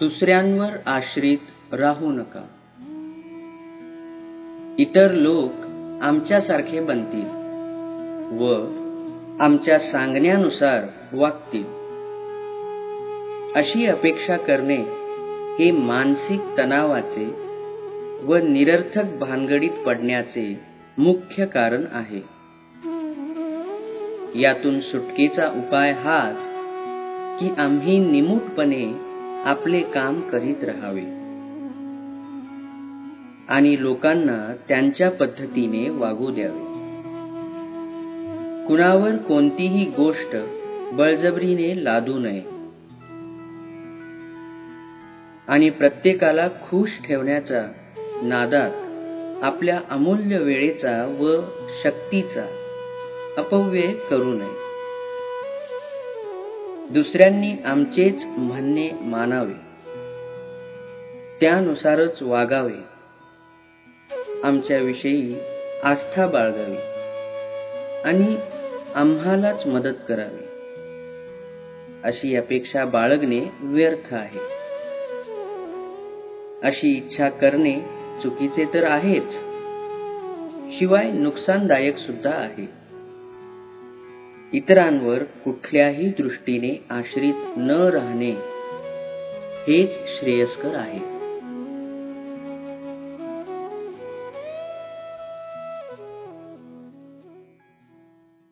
दुसऱ्यांवर आश्रित राहू नका. इतर लोक आमच्यासारखे बनतील व आमच्या सांगण्यानुसार वागतील. अशी अपेक्षा करणे हे मानसिक तणावाचे व निरर्थक भानगडीत पडण्याचे मुख्य कारण आहे. यातून सुटकेचा उपाय हाच की आम्ही निमूटपणे आपले काम करीत राहावे. आणि लोकांना त्यांच्या पद्धतीने वागू द्यावे. कुणावर कोणतीही गोष्ट बळजबरीने लादू नये. आणि प्रत्येकाला खुश ठेवण्याचा नादात आपल्या अमूल्य वेळेचा व शक्तीचा अपव्यय करू नये. दुसऱ्यांनी आमचेच म्हणणे मानावे. त्यानुसारच वागावे. आमच्याविषयी आस्था बाळगावी. आणि आम्हालाच मदत करावी. अशी अपेक्षा बाळगणे व्यर्थ आहे. अशी इच्छा करणे चुकीचे तर आहेच. शिवाय नुकसानदायक सुद्धा आहे. इतरांवर कुठल्याही दृष्टीने आश्रित न राहणे हेच श्रेयस्कर आहे.